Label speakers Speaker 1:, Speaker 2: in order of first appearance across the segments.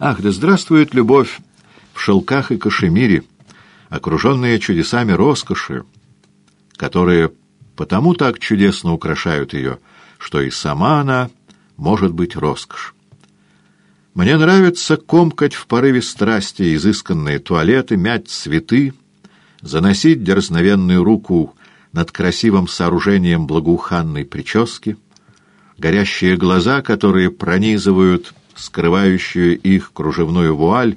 Speaker 1: Ах, да здравствует любовь в шелках и кашемире, окруженная чудесами роскоши, которые потому так чудесно украшают ее, что и сама она может быть роскошь. Мне нравится комкать в порыве страсти изысканные туалеты, мять цветы, заносить дерзновенную руку над красивым сооружением благоуханной прически, горящие глаза, которые пронизывают скрывающую их кружевную вуаль,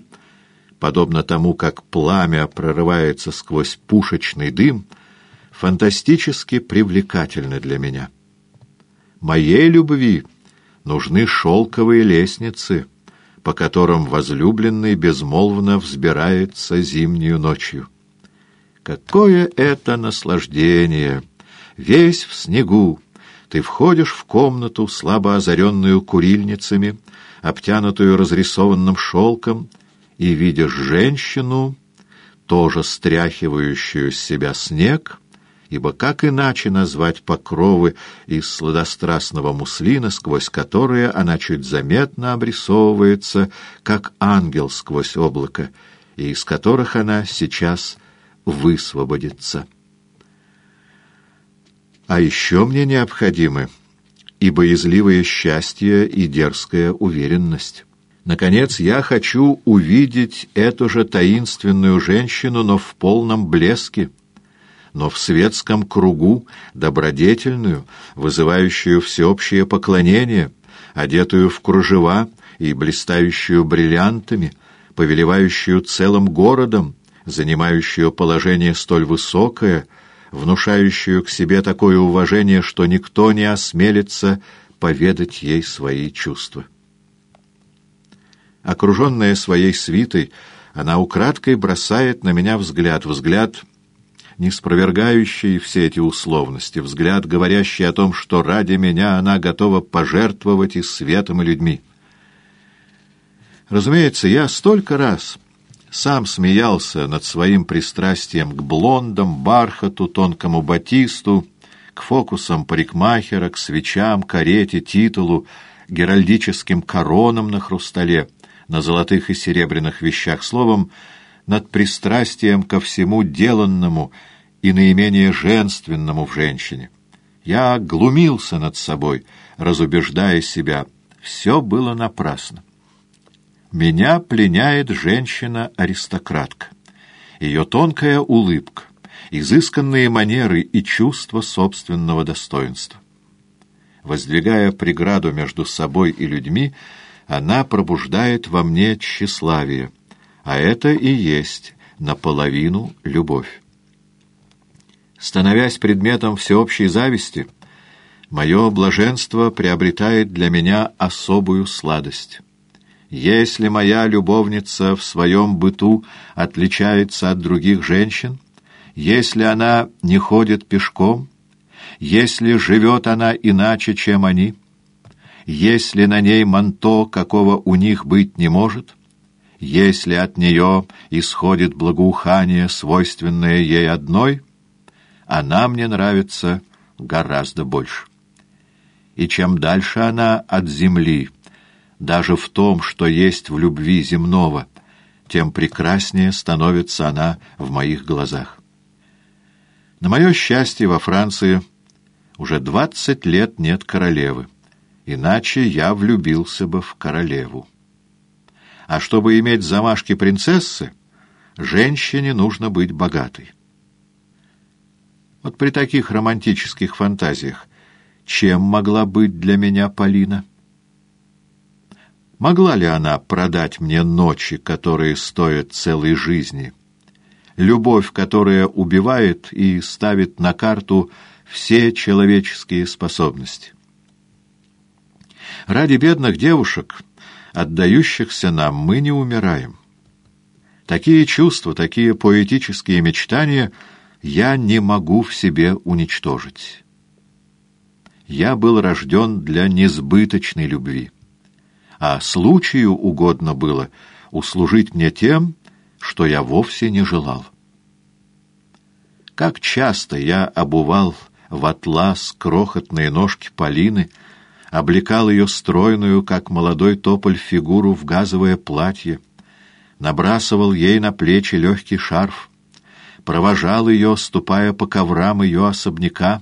Speaker 1: подобно тому, как пламя прорывается сквозь пушечный дым, фантастически привлекательны для меня. Моей любви нужны шелковые лестницы, по которым возлюбленный безмолвно взбирается зимнюю ночью. Какое это наслаждение! Весь в снегу! Ты входишь в комнату, слабо озаренную курильницами, обтянутую разрисованным шелком, и видишь женщину, тоже стряхивающую с себя снег, ибо как иначе назвать покровы из сладострастного муслина, сквозь которые она чуть заметно обрисовывается, как ангел сквозь облако, и из которых она сейчас высвободится. А еще мне необходимы и боязливое счастье, и дерзкая уверенность. Наконец, я хочу увидеть эту же таинственную женщину, но в полном блеске, но в светском кругу, добродетельную, вызывающую всеобщее поклонение, одетую в кружева и блистающую бриллиантами, повелевающую целым городом, занимающую положение столь высокое, внушающую к себе такое уважение, что никто не осмелится поведать ей свои чувства. Окруженная своей свитой, она украдкой бросает на меня взгляд, взгляд, не спровергающий все эти условности, взгляд, говорящий о том, что ради меня она готова пожертвовать и светом, и людьми. Разумеется, я столько раз сам смеялся над своим пристрастием к блондам, бархату, тонкому батисту, к фокусам парикмахера, к свечам, карете, титулу, геральдическим коронам на хрустале, на золотых и серебряных вещах, словом, над пристрастием ко всему деланному и наименее женственному в женщине. Я глумился над собой, разубеждая себя. Все было напрасно. Меня пленяет женщина-аристократка. Ее тонкая улыбка, изысканные манеры и чувство собственного достоинства. Воздвигая преграду между собой и людьми, она пробуждает во мне тщеславие, а это и есть наполовину любовь. Становясь предметом всеобщей зависти, мое блаженство приобретает для меня особую сладость. Если моя любовница в своем быту отличается от других женщин, если она не ходит пешком, если живет она иначе, чем они, если на ней манто, какого у них быть не может, если от нее исходит благоухание, свойственное ей одной, она мне нравится гораздо больше. И чем дальше она от земли, даже в том, что есть в любви земного, тем прекраснее становится она в моих глазах. На мое счастье, во Франции уже двадцать лет нет королевы, иначе я влюбился бы в королеву. А чтобы иметь замашки принцессы, женщине нужно быть богатой. Вот при таких романтических фантазиях чем могла быть для меня Полина? Могла ли она продать мне ночи, которые стоят целой жизни? Любовь, которая убивает и ставит на карту все человеческие способности. Ради бедных девушек, отдающихся нам, мы не умираем. Такие чувства, такие поэтические мечтания я не могу в себе уничтожить. Я был рожден для несбыточной любви а случаю угодно было услужить мне тем, что я вовсе не желал. Как часто я обувал в атлас крохотные ножки Полины, облекал ее стройную, как молодой тополь, фигуру в газовое платье, набрасывал ей на плечи легкий шарф, провожал ее, ступая по коврам ее особняка,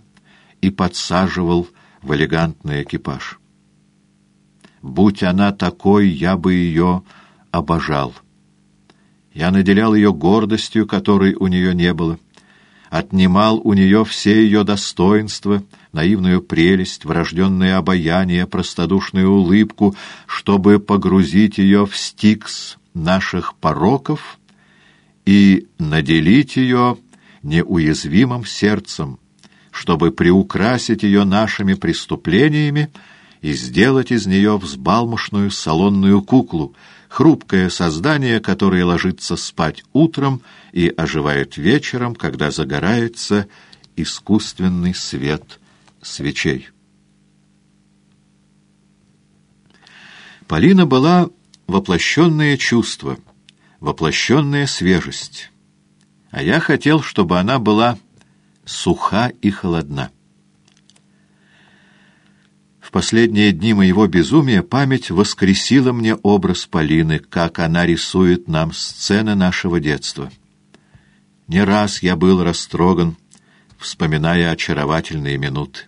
Speaker 1: и подсаживал в элегантный экипаж. Будь она такой, я бы ее обожал. Я наделял ее гордостью, которой у нее не было, отнимал у нее все ее достоинства, наивную прелесть, врожденное обаяние, простодушную улыбку, чтобы погрузить ее в стикс наших пороков и наделить ее неуязвимым сердцем, чтобы приукрасить ее нашими преступлениями и сделать из нее взбалмошную салонную куклу, хрупкое создание, которое ложится спать утром и оживает вечером, когда загорается искусственный свет свечей. Полина была воплощенное чувство, воплощенная свежесть, а я хотел, чтобы она была суха и холодна. В последние дни моего безумия память воскресила мне образ Полины, как она рисует нам сцены нашего детства. Не раз я был растроган, вспоминая очаровательные минуты.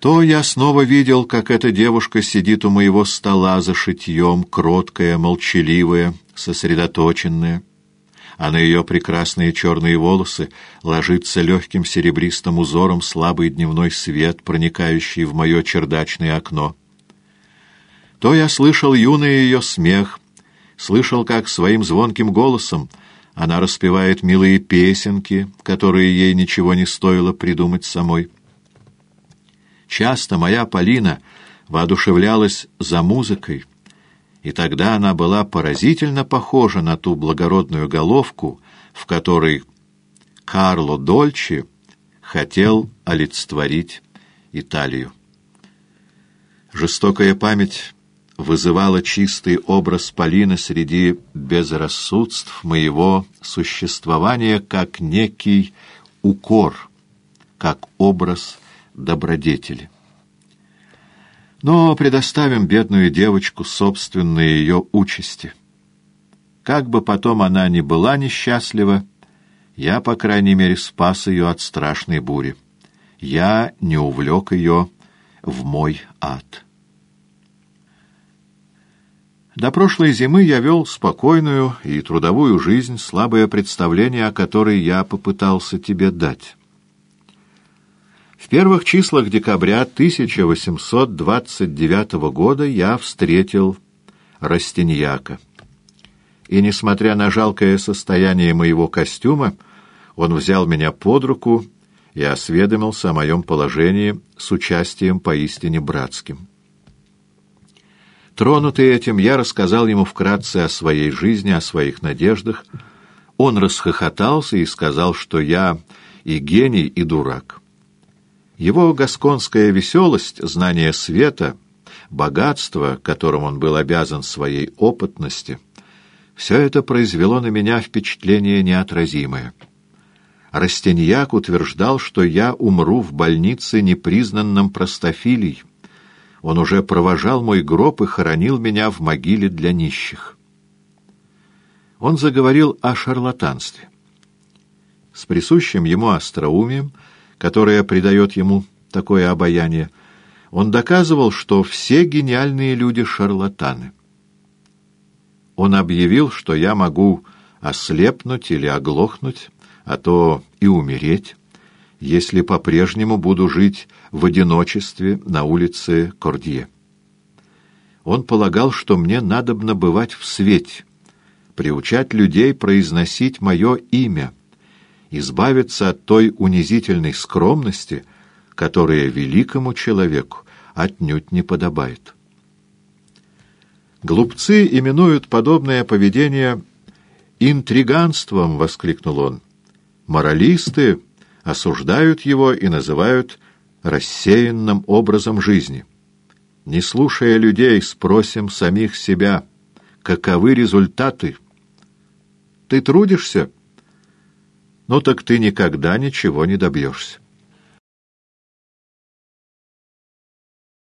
Speaker 1: То я снова видел, как эта девушка сидит у моего стола за шитьем, кроткая, молчаливая, сосредоточенная а на ее прекрасные черные волосы ложится легким серебристым узором слабый дневной свет, проникающий в мое чердачное окно. То я слышал юный ее смех, слышал, как своим звонким голосом она распевает милые песенки, которые ей ничего не стоило придумать самой. Часто моя Полина воодушевлялась за музыкой, и тогда она была поразительно похожа на ту благородную головку, в которой Карло Дольче хотел олицетворить Италию. Жестокая память вызывала чистый образ Полины среди безрассудств моего существования как некий укор, как образ добродетели. Но предоставим бедную девочку собственной ее участи. Как бы потом она ни была несчастлива, я, по крайней мере, спас ее от страшной бури. Я не увлек ее в мой ад. До прошлой зимы я вел спокойную и трудовую жизнь, слабое представление о которой я попытался тебе дать. В первых числах декабря 1829 года я встретил Растиньяка. И, несмотря на жалкое состояние моего костюма, он взял меня под руку и осведомился о моем положении с участием поистине братским. Тронутый этим, я рассказал ему вкратце о своей жизни, о своих надеждах. Он расхохотался и сказал, что я и гений, и дурак. Его гасконская веселость, знание света, богатство, которым он был обязан своей опытности, все это произвело на меня впечатление неотразимое. Растиньяк утверждал, что я умру в больнице непризнанным простофилий. Он уже провожал мой гроб и хоронил меня в могиле для нищих. Он заговорил о шарлатанстве. С присущим ему остроумием — которая придает ему такое обаяние, он доказывал, что все гениальные люди — шарлатаны. Он объявил, что я могу ослепнуть или оглохнуть, а то и умереть, если по-прежнему буду жить в одиночестве на улице Кордье. Он полагал, что мне надобно бывать в свете, приучать людей произносить мое имя — избавиться от той унизительной скромности, которая великому человеку отнюдь не подобает. «Глупцы именуют подобное поведение интриганством», — воскликнул он. «Моралисты осуждают его и называют рассеянным образом жизни. Не слушая людей, спросим самих себя, каковы результаты. Ты трудишься?» Ну так ты никогда ничего не добьешься.